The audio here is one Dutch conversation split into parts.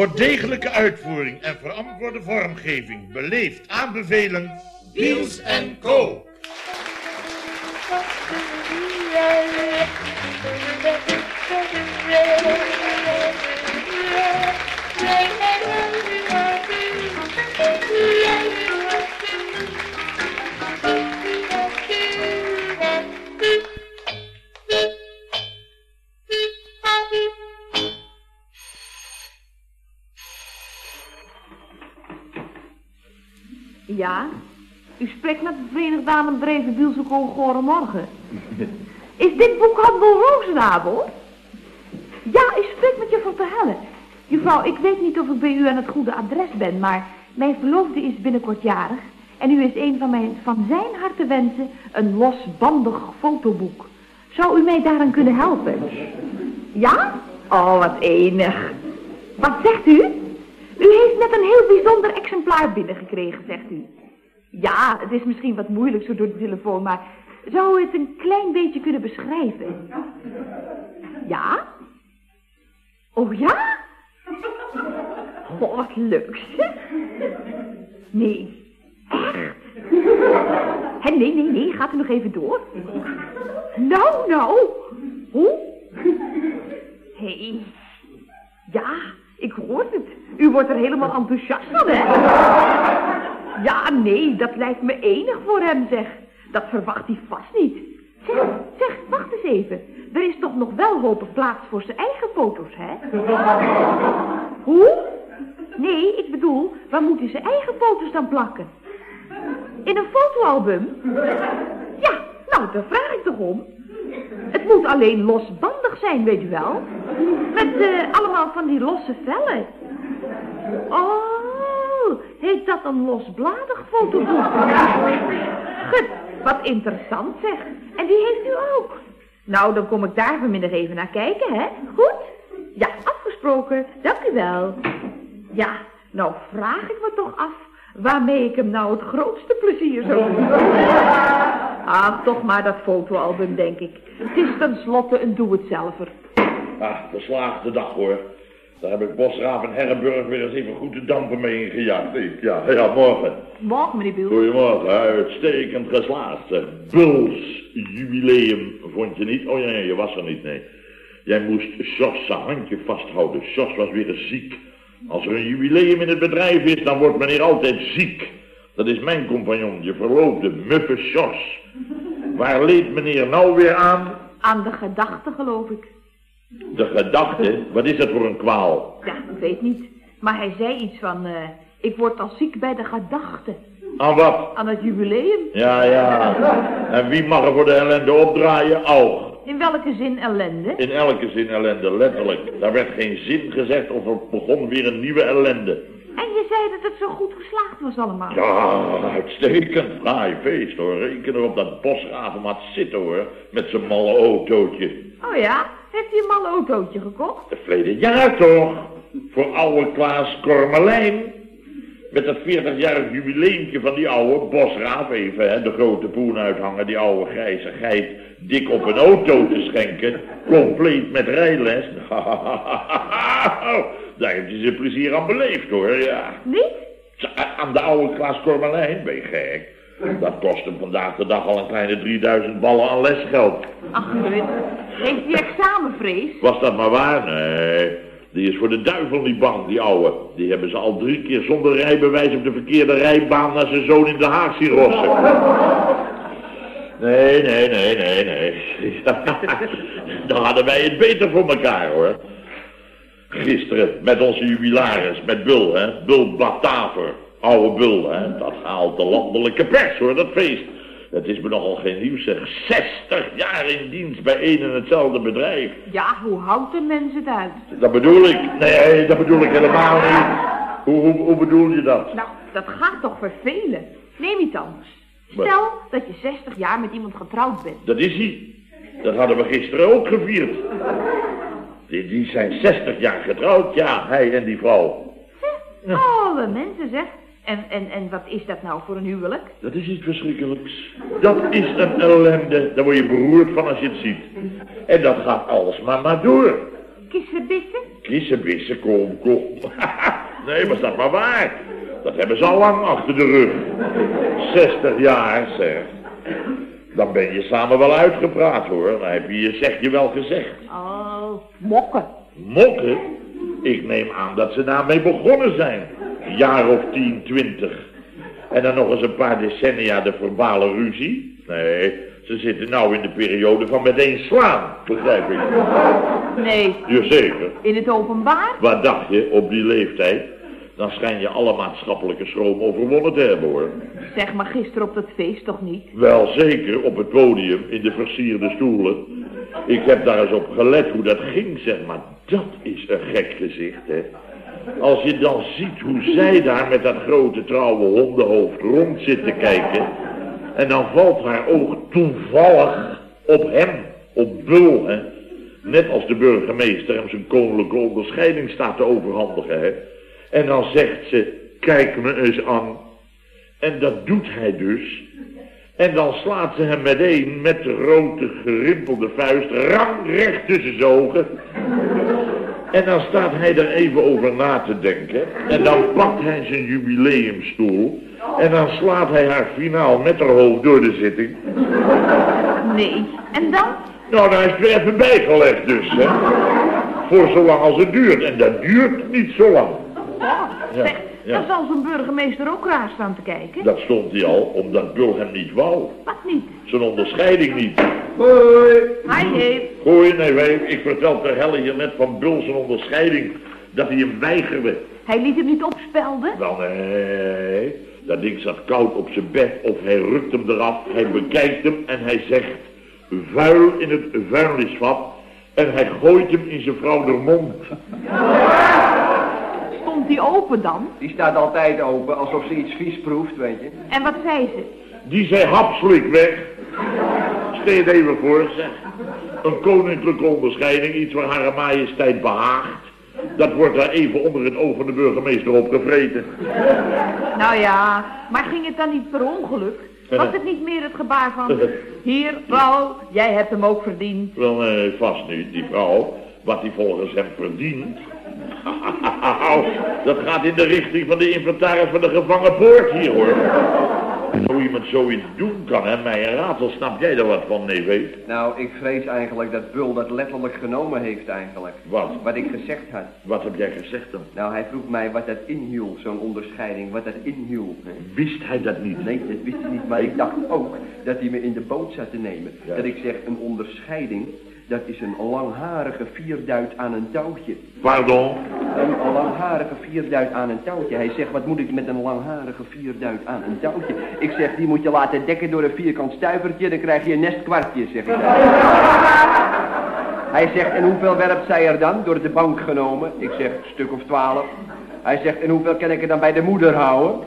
Voor degelijke uitvoering en verantwoorde vormgeving beleefd aanbevelen... Wiels en Co. Ja, u spreekt met de Verenigde Damenbedrijven Bielsenkool Gorenmorgen. Is dit boekhandel Rozenabel? Ja, ik spreek met juffrouw Verhellen. Juffrouw, ik weet niet of ik bij u aan het goede adres ben, maar mijn verloofde is binnenkort jarig. En u is een van, mijn, van zijn harte wensen een losbandig fotoboek. Zou u mij daaraan kunnen helpen? Ja? Oh, wat enig. Wat zegt u? U heeft net een heel bijzonder exemplaar binnengekregen, zegt u. Ja, het is misschien wat moeilijk zo door de telefoon, maar zou u het een klein beetje kunnen beschrijven? Ja? Oh ja? Goh, wat leuk. Nee, echt? Hé, nee, nee, nee, gaat u nog even door? Nou, nou. Hoe? Hé, hey. ja, ik hoor het. U wordt er helemaal enthousiast van, hè? Ja, nee, dat lijkt me enig voor hem, zeg. Dat verwacht hij vast niet. Zeg, zeg, wacht eens even. Er is toch nog wel hoop plaats voor zijn eigen foto's, hè? Hoe? Nee, ik bedoel, waar moet hij zijn eigen foto's dan plakken? In een fotoalbum? Ja, nou, daar vraag ik toch om. Het moet alleen losbandig zijn, weet u wel. Met uh, allemaal van die losse vellen. Oh, heet dat een losbladig fotoboek? Gut, wat interessant zeg. En die heeft u ook. Nou, dan kom ik daar vanmiddag even naar kijken, hè? Goed? Ja, afgesproken. Dank u wel. Ja, nou vraag ik me toch af waarmee ik hem nou het grootste plezier zou. Ach, toch maar dat fotoalbum, denk ik. Het is tenslotte een doe-het-zelver. Ah, verslaagde dag hoor. Daar heb ik Bosraaf en Herrenburg weer eens even goed de dampen mee ingejaagd. Ja, ja, morgen. Morgen, meneer Biel. Goedemorgen, uitstekend geslaagd. Buls jubileum vond je niet? Oh ja, je was er niet, nee. Jij moest Jos zijn handje vasthouden. Jos was weer ziek. Als er een jubileum in het bedrijf is, dan wordt meneer altijd ziek. Dat is mijn compagnon, je verloofde, muffe Jos. Waar leed meneer nou weer aan? Aan de gedachte, geloof ik. De gedachte? Wat is dat voor een kwaal? Ja, ik weet niet. Maar hij zei iets van, uh, ik word al ziek bij de gedachte. Aan wat? Aan het jubileum. Ja, ja. En wie mag er voor de ellende opdraaien? Aug. In welke zin ellende? In elke zin ellende, letterlijk. Daar werd geen zin gezegd of er begon weer een nieuwe ellende. En je zei dat het zo goed geslaagd was allemaal. Ja, uitstekend. Fraai feest hoor. Reken erop dat maar zitten hoor. Met zijn malle autootje. Oh ja? Heeft hij een malle autootje gekocht? De verleden jaar toch? Voor oude Klaas Kormelijn. Met dat 40-jarig jubileumpje van die oude Bosraaf even, hè, de grote poen uithangen, die oude grijze geit, dik op een auto te schenken, compleet met rijles. Daar heeft hij zijn plezier aan beleefd hoor, ja. Niet? Aan de oude Klaas Kormelijn, ben je gek? Dat kost hem vandaag de dag al een kleine 3000 ballen aan lesgeld. Ach, heeft hij examenvrees? Was dat maar waar? Nee. Die is voor de duivel niet bang, die ouwe. Die hebben ze al drie keer zonder rijbewijs op de verkeerde rijbaan naar zijn zoon in de Haag zien rossen. Nee, nee, nee, nee, nee. Dan hadden wij het beter voor elkaar, hoor. Gisteren met onze jubilaris, met Bul, hè. Bul Bataver. Oude Bul, hè. Dat haalt de landelijke pers, hoor, dat feest. Het is me nogal geen nieuws, zeg. 60 jaar in dienst bij één en hetzelfde bedrijf. Ja, hoe houdt een mens het uit? Dat bedoel ik. Nee, dat bedoel ik helemaal niet. Hoe, hoe, hoe bedoel je dat? Nou, dat gaat toch vervelen. Neem iets anders. Stel dat je 60 jaar met iemand getrouwd bent. Dat is hij. Dat hadden we gisteren ook gevierd. Die, die zijn 60 jaar getrouwd, ja, hij en die vrouw. Alle mensen, zeg. En, en, en wat is dat nou voor een huwelijk? Dat is iets verschrikkelijks. Dat is een ellende. Daar word je beroerd van als je het ziet. En dat gaat alsmaar maar door. kissenbissen? Kissenbissen, kom, kom. nee, was dat maar waar. Dat hebben ze al lang achter de rug. 60 jaar, zeg. Dan ben je samen wel uitgepraat, hoor. Dan heb je je zeg je wel gezegd. Oh, mokken. Mokken? Ik neem aan dat ze daarmee begonnen zijn. Jaar of 10, 20. En dan nog eens een paar decennia de verbale ruzie. Nee, ze zitten nou in de periode van meteen slaan, begrijp ik. Nee, Jazeker. in het openbaar? Wat dacht je op die leeftijd? Dan schijn je alle maatschappelijke schroom overwonnen te hebben, hoor. Zeg maar gisteren op dat feest toch niet? Wel zeker, op het podium, in de versierde stoelen. Ik heb daar eens op gelet hoe dat ging, zeg maar. Dat is een gek gezicht, hè. Als je dan ziet hoe zij daar met dat grote trouwe hondenhoofd rond zit te kijken... en dan valt haar oog toevallig op hem, op Bul, hè. Net als de burgemeester hem zijn koninklijke onderscheiding staat te overhandigen, hè. En dan zegt ze, kijk me eens aan. En dat doet hij dus. En dan slaat ze hem meteen met de grote gerimpelde vuist rangrecht tussen zijn ogen. En dan staat hij er even over na te denken. En dan pakt hij zijn jubileumstoel. En dan slaat hij haar finaal met haar hoofd door de zitting. Nee. En dan? Nou, daar is het weer even bijgelegd dus, hè. Voor zolang als het duurt. En dat duurt niet zo lang. Oh, Ja, ja. dan zal zo'n burgemeester ook raar staan te kijken. Dat stond hij al, omdat Bul hem niet wou. Wat niet? Zijn onderscheiding niet. Hoi. Hij heeft... Goeie, nee, weet, ik vertel ter helle hier net van Bul zijn onderscheiding. Dat hij hem weigerde. Hij liet hem niet opspelden? Wel nee, dat ding zat koud op zijn bed of hij rukt hem eraf. Hij bekijkt hem en hij zegt vuil in het vuilnisvat. En hij gooit hem in zijn vrouw de mond. die open dan? Die staat altijd open, alsof ze iets vies proeft, weet je. En wat zei ze? Die zei hapslik weg. Stel je het even voor, zeg. Een koninklijke onderscheiding, iets waar haar majesteit behaagt. Dat wordt daar even onder het oog van de burgemeester opgevreten. Nou ja, maar ging het dan niet per ongeluk? Was het niet meer het gebaar van... Hier, vrouw, jij hebt hem ook verdiend. Wel, nee, vast niet, die vrouw. Wat hij volgens hem verdient. Dat gaat in de richting van de inventaris van de gevangen poort hier, hoor. Hoe iemand zoiets doen kan, hè, mij een raadsel, snap jij er wat van, nee, weet? Nou, ik vrees eigenlijk dat Bul dat letterlijk genomen heeft eigenlijk. Wat? Wat ik gezegd had. Wat heb jij gezegd dan? Nou, hij vroeg mij wat dat inhield, zo'n onderscheiding, wat dat inhield. hè. Wist hij dat niet? Nee, dat wist hij niet, maar ik dacht ook dat hij me in de boot zat te nemen. Ja. Dat ik zeg, een onderscheiding, dat is een langharige vierduit aan een touwtje. Pardon? Een langharige vierduit aan een touwtje. Hij zegt, wat moet ik met een langharige vierduit aan een touwtje? Ik zeg, die moet je laten dekken door een vierkant stuivertje, dan krijg je een nestkwartje, zeg ik. Hij zegt, en hoeveel werpt zij er dan? Door de bank genomen. Ik zeg, stuk of twaalf. Hij zegt, en hoeveel kan ik er dan bij de moeder houden?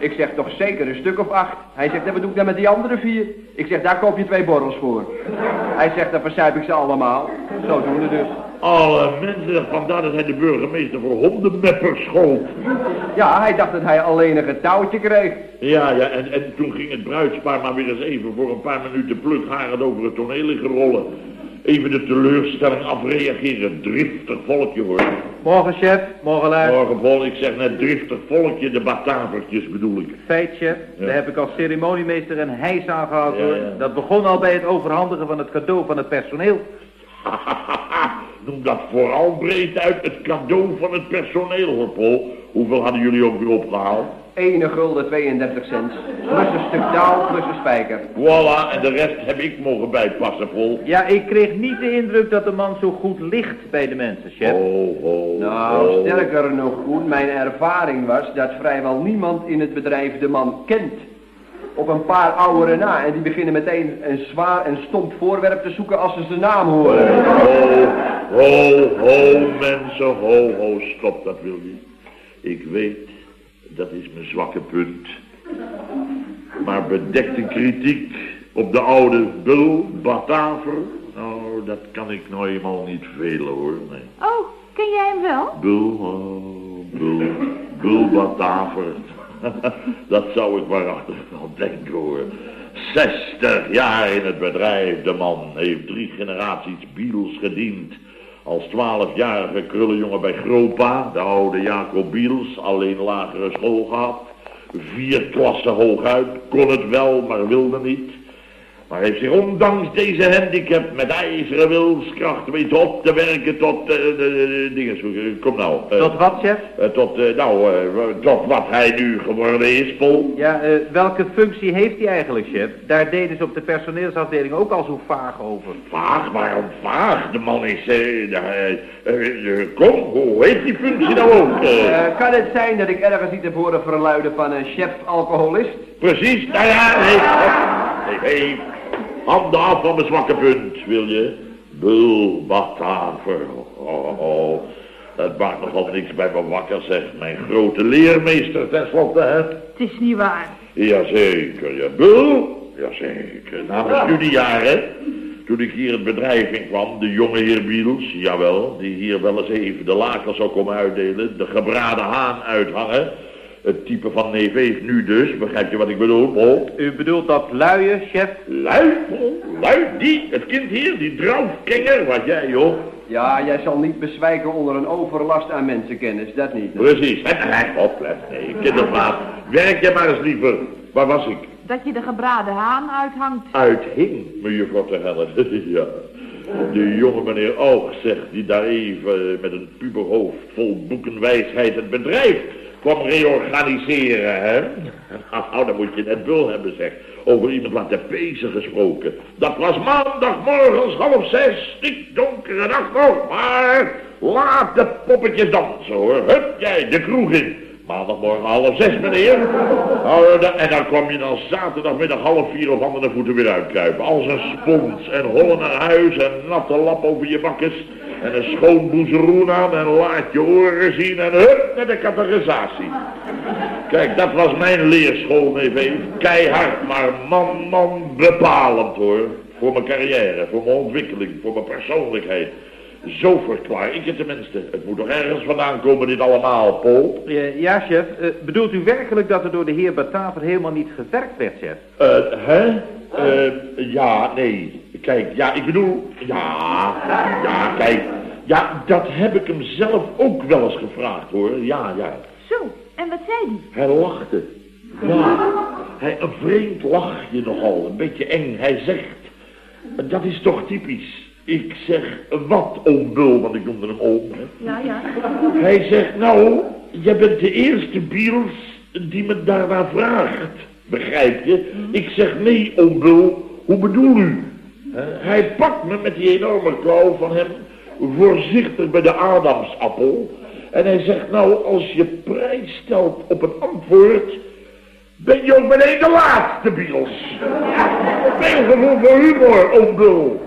Ik zeg, toch zeker een stuk of acht. Hij zegt, en wat doe ik dan met die andere vier? Ik zeg, daar koop je twee borrels voor. Hij zegt, dan verzuip ik ze allemaal. Zodoende dus. Alle mensen, vandaar dat hij de burgemeester voor hondenmeppers schold. Ja, hij dacht dat hij alleen een getouwtje kreeg. Ja, ja, en, en toen ging het bruidspaar maar weer eens even voor een paar minuten plukharend over het toneel liggen rollen. Even de teleurstelling afreageren. Driftig volkje hoor. Morgen, chef. Morgen, luid. Morgen vol, ik zeg net driftig volkje, de Batavertjes bedoel ik. Feit, chef. Ja. Daar heb ik als ceremoniemeester een hijs aan gehad, Ja, hoor. ja. Dat begon al bij het overhandigen van het cadeau van het personeel. Noem dat vooral breed uit het cadeau van het personeel hoor, Paul. Hoeveel hadden jullie ook weer opgehaald? Ene gulden 32 cent. Plus een stuk touw, plus een spijker. Voilà, en de rest heb ik mogen bijpassen, Paul. Ja, ik kreeg niet de indruk dat de man zo goed ligt bij de mensen, chef. Ho, ho, Nou, ho. sterker nog, Koen, mijn ervaring was dat vrijwel niemand in het bedrijf de man kent. Op een paar ouderen na en die beginnen meteen een zwaar en stomp voorwerp te zoeken als ze zijn naam horen. Ho, ho, ho, mensen, ho, ho, stop, dat wil je. Ik weet, dat is mijn zwakke punt. Maar bedekte kritiek op de oude bul, Bataver, nou, dat kan ik nou eenmaal niet velen hoor, nee. Oh, ken jij hem wel? Bul, oh, bul, bul Bataver. dat zou ik waarachtig wel denken hoor. 60 jaar in het bedrijf, de man heeft drie generaties biels gediend. Als twaalfjarige krullenjongen bij Gropa, de oude Jacob Biels, alleen lagere school gehad. Vier klassen hooguit, kon het wel, maar wilde niet. Maar heeft zich ondanks deze handicap met ijzeren wilskracht weet op te werken tot eh, de, de, de dingen. Kom nou. eh, Tot wat, chef? eh, tot, eh, nou, eh, tot wat hij nu geworden is, Paul. Ja, eh, welke functie heeft hij eigenlijk, chef? Daar deden ze op de personeelsafdeling ook al zo vaag over. Vaag, waarom vaag? De man is, eh, eh, eh, eh, kom, hoe heet die functie nou ook? eh? Eh, kan het zijn dat ik ergens iets heb horen verluiden van een chef-alcoholist? Precies, nou ja, nee, hey, handen af van mijn zwakke punt, wil je? Bul, bataver, oh, oh, dat maakt nogal niks bij me wakker, zeg. Mijn grote leermeester, tenslotte, hè? Het is niet waar. Jazeker, ja. Bul? Jazeker. Na mijn studiejaren, toen ik hier het bedrijf in kwam, de jonge heer Biels, jawel, die hier wel eens even de lakens zou komen uitdelen, de gebraden haan uithangen, het type van neef Eef nu dus, begrijp je wat ik bedoel, Paul? U bedoelt dat luie, chef? Lui, Paul, lui, die, het kind hier, die draufkenger, wat jij, joh. Ja, jij zal niet bezwijken onder een overlast aan mensenkennis, dat niet. Precies. En oplet, nee, kinderplaat. Werk je maar eens liever. Waar was ik? Dat je de gebraden haan uithangt. Uithing, mejuffrouw te hellen. ja. De jonge meneer Oog zegt, die daar even met een puberhoofd vol boekenwijsheid het bedrijf kwam reorganiseren, hè? Nou, dan moet je net bul hebben, zeg. Over iemand laten pezen gesproken. Dat was maandagmorgens half zes, donkere dag nog, maar laat de poppetjes dansen, hoor. Hup, jij, de kroeg in. Maandagmorgen half zes, meneer. Nou, en dan kwam je dan zaterdagmiddag half vier op handen en voeten weer uitkruipen. Als een spons en hollen naar huis en natte lap over je bakkes. En een schoon boezeroen aan en laat je oren zien en hup naar de categorisatie. Kijk, dat was mijn leerschool, neef Eef. Keihard, maar man, man, bepalend hoor. Voor mijn carrière, voor mijn ontwikkeling, voor mijn persoonlijkheid. Zo verklaar ik het tenminste. Het moet toch ergens vandaan komen, dit allemaal, Paul? Eh, ja, chef. Eh, bedoelt u werkelijk dat er door de heer Bataver helemaal niet gewerkt werd, chef? Eh, hè? Eh, ja, nee. Kijk, ja, ik bedoel, ja, ja, kijk. Ja, dat heb ik hem zelf ook wel eens gevraagd, hoor. Ja, ja. Zo, en wat zei hij? Hij lachte. Ja, hij, een vreemd lachje nogal, een beetje eng. Hij zegt, dat is toch typisch. Ik zeg, wat oom Bul, want ik noemde hem oom. Hè. Ja, ja. Hij zegt, nou, jij bent de eerste Biels die me daarna vraagt. Begrijp je? Ik zeg, nee, oom Bul, hoe bedoel u? Hè, Hij pakt me met die enorme klauw van hem voorzichtig bij de Adamsappel. En hij zegt, nou, als je prijs stelt op het antwoord, ben je ook meteen de laatste, Biels. Veel gevoel voor humor, oom Bul.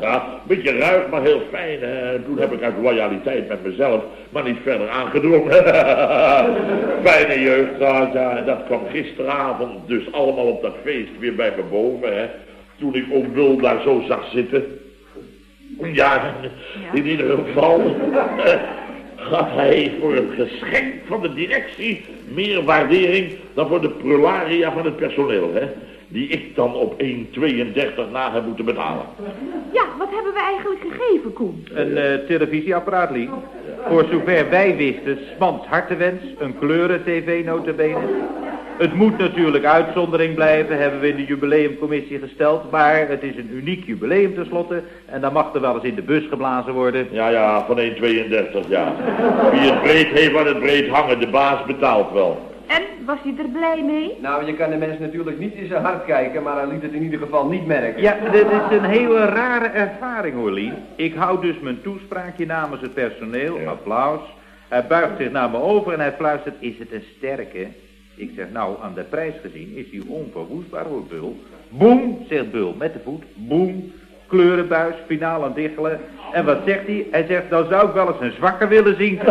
Ja, een beetje ruig, maar heel fijn. toen heb ik uit loyaliteit met mezelf, maar niet verder aangedrongen. Fijne jeugd ja. Dat kwam gisteravond dus allemaal op dat feest weer bij me boven, hè. Toen ik oom Bul daar zo zag zitten. Ja, in ieder geval eh, gaf hij voor het geschenk van de directie meer waardering dan voor de prularia van het personeel, hè. Die ik dan op 1,32 na heb moeten betalen. Ja, wat hebben we eigenlijk gegeven, Koen? Een eh, televisieapparaat, Lie. Voor zover wij wisten, Smans hartewens, een kleuren-tv notabene. Het moet natuurlijk uitzondering blijven, hebben we in de jubileumcommissie gesteld. Maar het is een uniek jubileum tenslotte. En dan mag er wel eens in de bus geblazen worden. Ja, ja, van 1,32, ja. Wie het breed heeft aan het breed hangen, de baas betaalt wel. En, was hij er blij mee? Nou, je kan de mens natuurlijk niet in zijn hart kijken, maar hij liet het in ieder geval niet merken. Ja, dit is een hele rare ervaring hoor. Ik hou dus mijn toespraakje namens het personeel. Ja. Applaus. Hij buigt zich naar me over en hij fluistert, is het een sterke? Ik zeg, nou, aan de prijs gezien is hij onverwoestbaar hoor, Bul. Boem, zegt Bul, met de voet. Boem, kleurenbuis, finaal aan diggelen. En wat zegt hij? Hij zegt, nou zou ik wel eens een zwakker willen zien.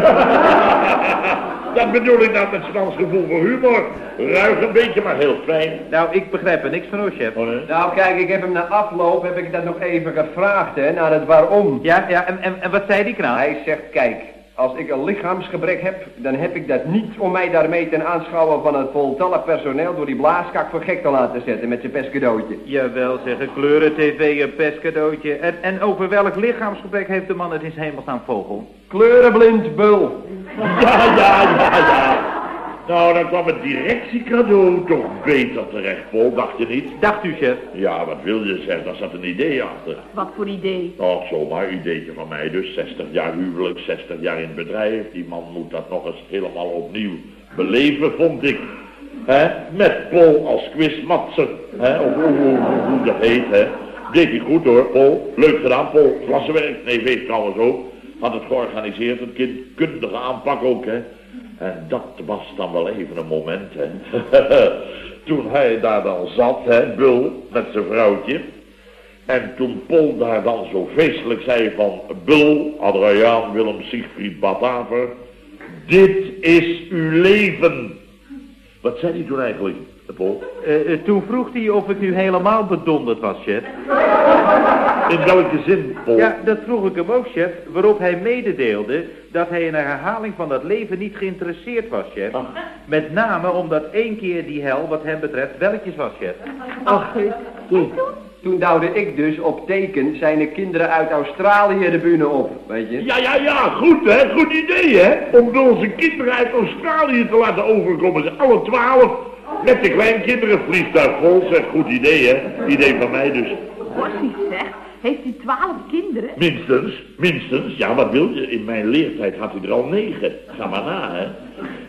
Dat bedoel ik nou met Frans gevoel voor humor. Ruig een beetje, maar heel fijn. nou, ik begrijp er niks van hoor, chef. Oh, nee? Nou, kijk, ik heb hem na afloop, heb ik dat nog even gevraagd, hè, naar het waarom. Ja, ja, en, en, en wat zei die knaap? Hij zegt, kijk, Als ik een lichaamsgebrek heb, dan heb ik dat niet om mij daarmee ten aanschouwen van het voltallig personeel door die blaaskak voor gek te laten zetten met zijn pestcadeautje. Jawel, zeggen kleuren, tv, een pestcadeautje. En, en over welk lichaamsgebrek heeft de man het in zijn hemelsnaam vogel? Kleurenblind, bul. Ja, ja, ja, ja. Nou, dan kwam het directiecadeau toch beter terecht, Paul, dacht je niet? Dacht u, chef? Ja, wat wil je zeggen, daar zat een idee achter. Wat voor idee? Och, zomaar ideetje van mij dus. 60 jaar huwelijk, 60 jaar in het bedrijf. Die man moet dat nog eens helemaal opnieuw beleven, vond ik. Hè? Met Paul als quizmatser. Hè? Of hoe, hoe, hoe, hoe dat heet, hè. Deed hij goed hoor, Paul. Leuk gedaan, Paul. Klassenwerk. Nee, weet trouwens ook. Had het georganiseerd, het kind. Kundige aanpak ook, hè. En dat was dan wel even een moment, hè. Toen hij daar dan zat, hè, Bul, met zijn vrouwtje. En toen Paul daar dan zo feestelijk zei van... Bul, Adriaan, Willem, Siegfried, Bataver... Dit is uw leven. Wat zei hij toen eigenlijk, Paul? Eh, eh, toen vroeg hij of ik nu helemaal bedonderd was, chef. In welke zin, Paul? Ja, dat vroeg ik hem ook, chef. Waarop hij mededeelde dat hij in een herhaling van dat leven niet geïnteresseerd was, chef. Ach. Met name omdat één keer die hel, wat hem betreft, welletjes was, chef. Ach, toen, toen duwde ik dus op teken zijn kinderen uit Australië de bühne op, weet je. Ja, ja, ja, goed hè, goed idee hè. Om onze kinderen uit Australië te laten overkomen, ze alle twaalf. Met de kleinkinderen, vliegtuig vol, zeg, goed idee hè. Idee van mij dus. Gossie zeg, heeft hij twaalf kinderen? Minstens, minstens. Ja, wat wil je? In mijn leertijd had hij er al negen. Ga maar na, hè.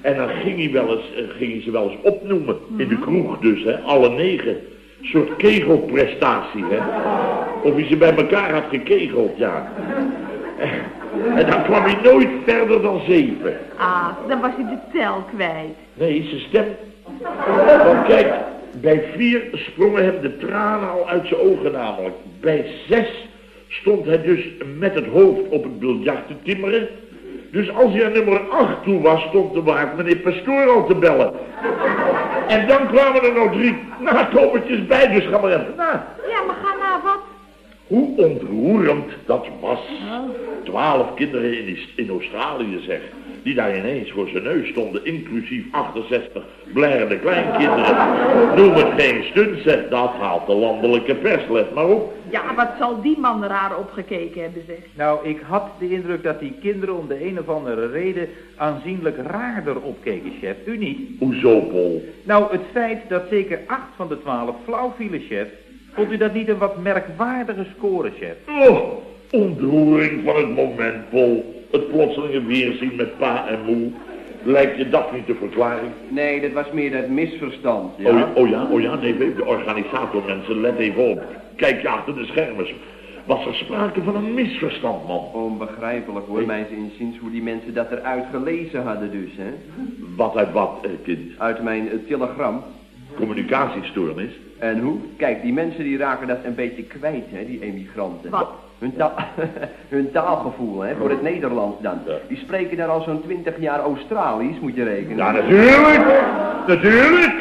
En dan ging hij, wel eens, eh, ging hij ze wel eens opnoemen. In de kroeg dus, hè. Alle negen. Een soort kegelprestatie, hè. Of hij ze bij elkaar had gekegeld, ja. En dan kwam hij nooit verder dan zeven. Ah, dan was hij de tel kwijt. Nee, zijn stem. Want kijk, bij vier sprongen hem de tranen al uit zijn ogen namelijk. Bij zes stond hij dus met het hoofd op het biljart te timmeren. Dus als hij aan nummer acht toe was, stond de waard meneer Pastoor al te bellen. En dan kwamen er nog drie nakomertjes bij, dus ga maar even na. Ja, maar ga na wat? Hoe ontroerend dat was. Twaalf kinderen in, Australië, zeg. Die daar ineens voor zijn neus stonden, inclusief 68 blijrende kleinkinderen. Noem het geen stunt, zeg. Dat haalt de landelijke pers, let maar op. Ja, wat zal die man raar opgekeken hebben, zeg. Nou, ik had de indruk dat die kinderen om de een of andere reden aanzienlijk raarder opkeken, chef. U niet? Hoezo, Paul? Nou, het feit dat zeker acht van de twaalf flauw vielen, chef. Vond u dat niet een wat merkwaardige score, chef? Oh, ontroering van het moment, Paul. Het plotselinge weerzien met pa en moe. Lijkt je dat niet de verklaring? Nee, dat was meer dat misverstand, ja. Oh, ja, oh ja, oh ja, nee, de organisator, mensen, let even op. Kijk je achter de schermen. Was er sprake van een misverstand, man? Onbegrijpelijk hoor, mijns inziens, hoe die mensen dat eruit gelezen hadden dus, hè. Wat uit wat, eh, kind? Uit mijn eh, telegram. Communicatiestoornis? En hoe? Kijk, die mensen die raken dat een beetje kwijt, hè, die emigranten. Wat? Hun, ta hun taalgevoel, hè, voor het Nederlands dan. Die spreken daar al zo'n twintig jaar Australisch, moet je rekenen. Ja, natuurlijk. Natuurlijk.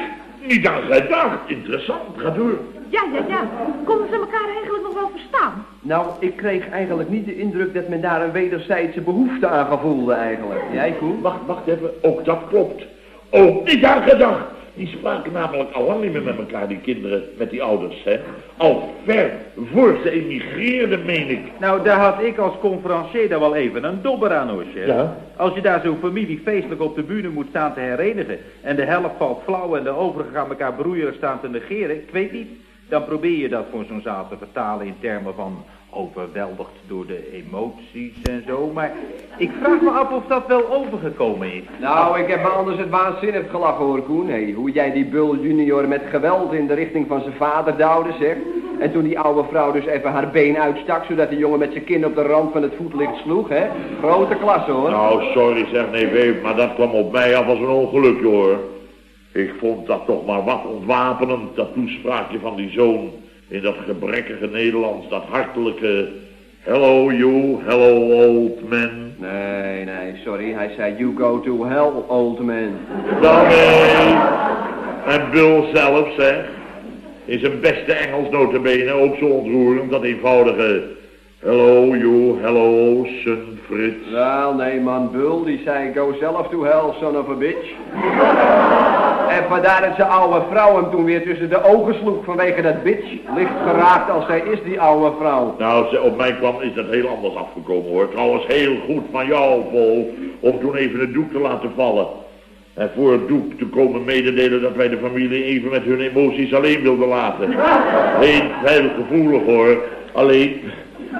Niet aan gedacht. Interessant. Ga door. Ja, ja, ja. Konden ze elkaar eigenlijk nog wel verstaan? Nou, ik kreeg eigenlijk niet de indruk dat men daar een wederzijdse behoefte aan gevoelde eigenlijk. Jij, Koen? Wacht, wacht even. Ook dat klopt. Ook niet aan gedacht. Die spraken namelijk al lang niet meer met elkaar, die kinderen, met die ouders, hè. Al ver voor ze emigreerden, meen ik. Nou, daar had ik als conferencier daar wel even een dobber aan, hoor, chef. Ja? Als je daar zo'n familie feestelijk op de bühne moet staan te herenigen... en de helft valt flauw en de overigen gaan elkaar broeieren staan te negeren... ik weet niet, dan probeer je dat voor zo'n zaal te vertalen in termen van... overweldigd door de emoties en zo, maar ik vraag me af of dat wel overgekomen is. Nou, ik heb me anders het waanzinnig gelachen hoor, Koen. Hey, hoe jij die Bul junior met geweld in de richting van zijn vader duwde, zeg. En toen die oude vrouw dus even haar been uitstak, zodat die jongen met zijn kin op de rand van het voetlicht sloeg, hè. Grote klasse, hoor. Nou, sorry zeg, nee, maar dat kwam op mij af als een ongelukje, hoor. Ik vond dat toch maar wat ontwapenend, dat toespraakje van die zoon in dat gebrekkige Nederlands, dat hartelijke... Hello you, hello old man. Nee, nee, sorry. Hij zei, you go to hell, old man. Nou nee. En Bill zelf, zeg. In zijn beste Engels notabene, ook zo ontroerend, dat eenvoudige... Hello, you, hello, son Frits. Wel, nee man, Bul, die zei go zelf to hell, son of a bitch. en vandaar dat zijn oude vrouw hem toen weer tussen de ogen sloeg vanwege dat bitch. Licht geraakt als zij is, die oude vrouw. Nou, op mij kwam is dat heel anders afgekomen hoor. Trouwens, heel goed van jou, Paul, om toen even het doek te laten vallen. En voor het doek te komen mededelen dat wij de familie even met hun emoties alleen wilden laten. Heel, heel gevoelig hoor. Alleen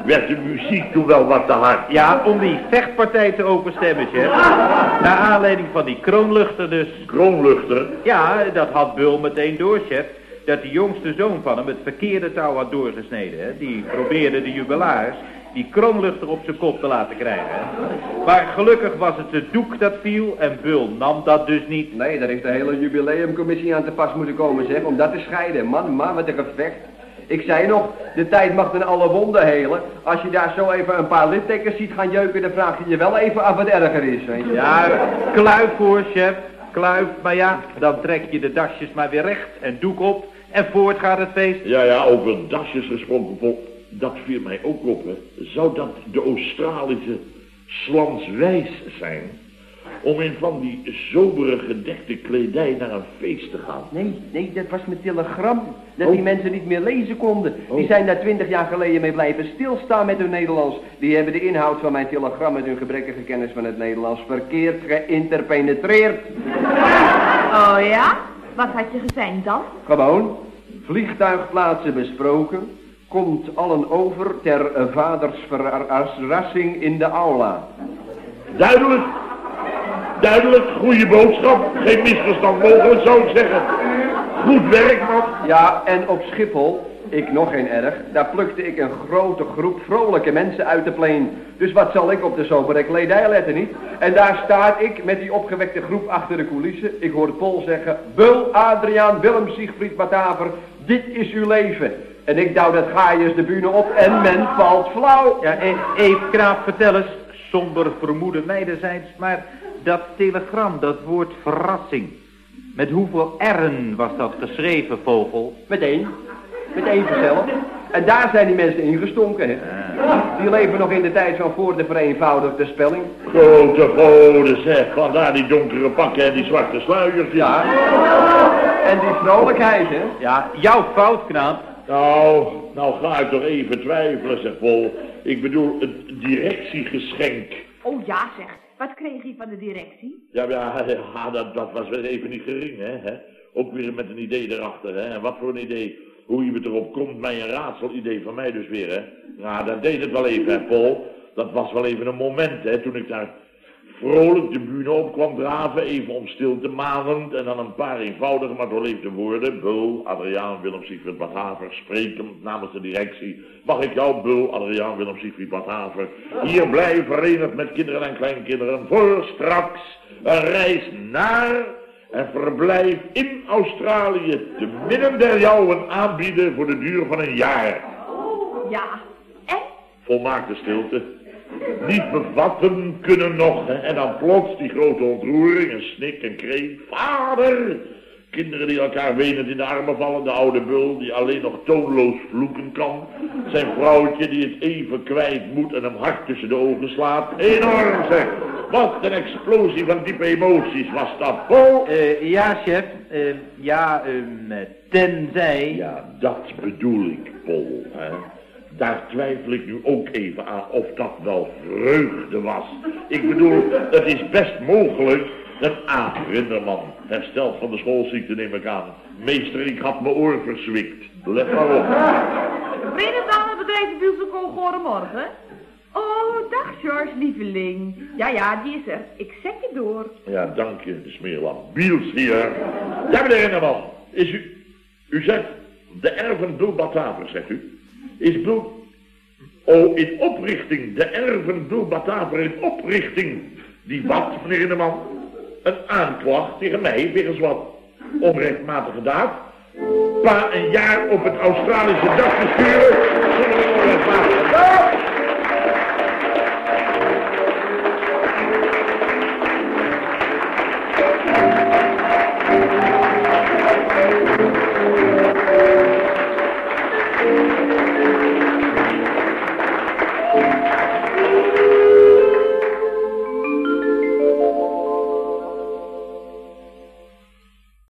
werd de muziek toen wel wat te hard. Ja, om die vechtpartij te openstemmen, chef. Naar aanleiding van die kroonluchter dus. Kroonluchter, Ja, dat had Bul meteen door, chef. Dat die jongste zoon van hem het verkeerde touw had doorgesneden. Hè. Die probeerde de jubilaars die kroonluchter op zijn kop te laten krijgen. hè. Maar gelukkig was het het doek dat viel en Bul nam dat dus niet. Nee, daar heeft de hele jubileumcommissie aan te pas moeten komen, zeg, om dat te scheiden. Man, man, wat een gevecht. Ik zei nog, de tijd mag dan alle wonden helen. Als je daar zo even een paar littekens ziet gaan jeuken, dan vraag je je wel even af wat erger is, weet je. Ja, kluif voor, chef. Kluif, maar ja, dan trek je de dasjes maar weer recht en doek op en voort gaat het feest. Ja, ja, over dasjes gesproken, Paul. Dat viel mij ook op, hè. Zou dat de Australische slanswijs zijn? Om in van die sobere gedekte kledij naar een feest te gaan. Nee, nee, dat was mijn telegram. Dat Oh. die mensen niet meer lezen konden. Die Oh. zijn daar twintig jaar geleden mee blijven stilstaan met hun Nederlands. Die hebben de inhoud van mijn telegram met hun gebrekkige kennis van het Nederlands verkeerd geïnterpenetreerd. Oh ja? Wat had je gezegd dan? Gewoon, vliegtuigplaatsen besproken. Komt allen over ter vaders verrassing in de aula. Duidelijk. Duidelijk, goede boodschap. Geen misverstand mogelijk, zou ik zeggen. Goed werk, man. Ja, en op Schiphol, ik nog geen erg, daar plukte ik een grote groep vrolijke mensen uit de plane. Dus wat zal ik op de sobere kledij letten, niet? En daar sta ik met die opgewekte groep achter de coulissen. Ik hoor Paul zeggen, Bul, Adriaan, Willem, Siegfried, Bataver, dit is uw leven. En ik douw dat gaaiers de bühne op en men valt flauw. Ja, e- Eef Kraap, vertel eens, somber vermoeden mijnerzijds, maar dat telegram, dat woord verrassing. Met hoeveel R'en was dat geschreven, vogel? Meteen. Meteen vanzelf. En daar zijn die mensen ingestonken, hè. Die leven nog in de tijd van voor de vereenvoudigde spelling. Grote goden, zeg. Vandaar die donkere pakken en die zwarte sluiers. Ja. En die vrolijkheid, hè. Ja, jouw fout, knaap. Nou, nou ga ik toch even twijfelen, zeg Paul. Ik bedoel, het directiegeschenk. Oh ja zeg, wat kreeg hij van de directie? Ja, ja, ja dat, dat was wel even niet gering, hè. Ook weer met een idee erachter, hè. En wat voor een idee. Hoe je het erop komt, mij een raadselidee van mij dus weer, hè. Nou, dat deed het wel even, hè, Paul. Dat was wel even een moment, hè, toen ik daar vrolijk de bühne op kwam draven, even om stil te manend, en dan een paar eenvoudige maar doorleefde woorden. Bul, Adriaan, Willem, Siegfried, Badhaver, sprekend namens de directie. Mag ik jou, Bul, Adriaan, Willem, Siegfried, Badhaver, hier blij verenigd met kinderen en kleinkinderen voor straks een reis naar en verblijf in Australië te midden der jouwen aanbieden voor de duur van een jaar. Ja, en? Volmaakte stilte. Niet bevatten kunnen nog. En dan plots die grote ontroering, een snik, een kreet. Vader! Kinderen die elkaar wenend in de armen vallen. De oude bul die alleen nog toonloos vloeken kan. Zijn vrouwtje die het even kwijt moet en hem hard tussen de ogen slaat. Enorm zeg. Wat een explosie van diepe emoties was dat. Paul? Eh, ja, chef. Eh, ja, ehm, tenzij... Ja, dat bedoel ik, Paul. Hè? Daar twijfel ik nu ook even aan of dat wel vreugde was. Ik bedoel, het is best mogelijk dat A, Rinderman, hersteld van de schoolziekte neem ik aan. Meester, ik had mijn oor verzwikt. Let maar op. Verenigde bedrijven Bielsenkool goedemorgen. Oh, dag George, lieveling. Ja, ja, die is er. Ik zet je door. Ja, dank je, de smeerlap. Biels hier. Ja, meneer Rinderman, is u... U zegt de erven Bul Bataver, zegt u. Is Bul... Oh, in oprichting, de erven Bul Bataver in oprichting. Die wat, meneer Rinderman? Een aanklacht tegen mij wegens wat onrechtmatige daad. Pa een jaar op het Australische dak te sturen zonder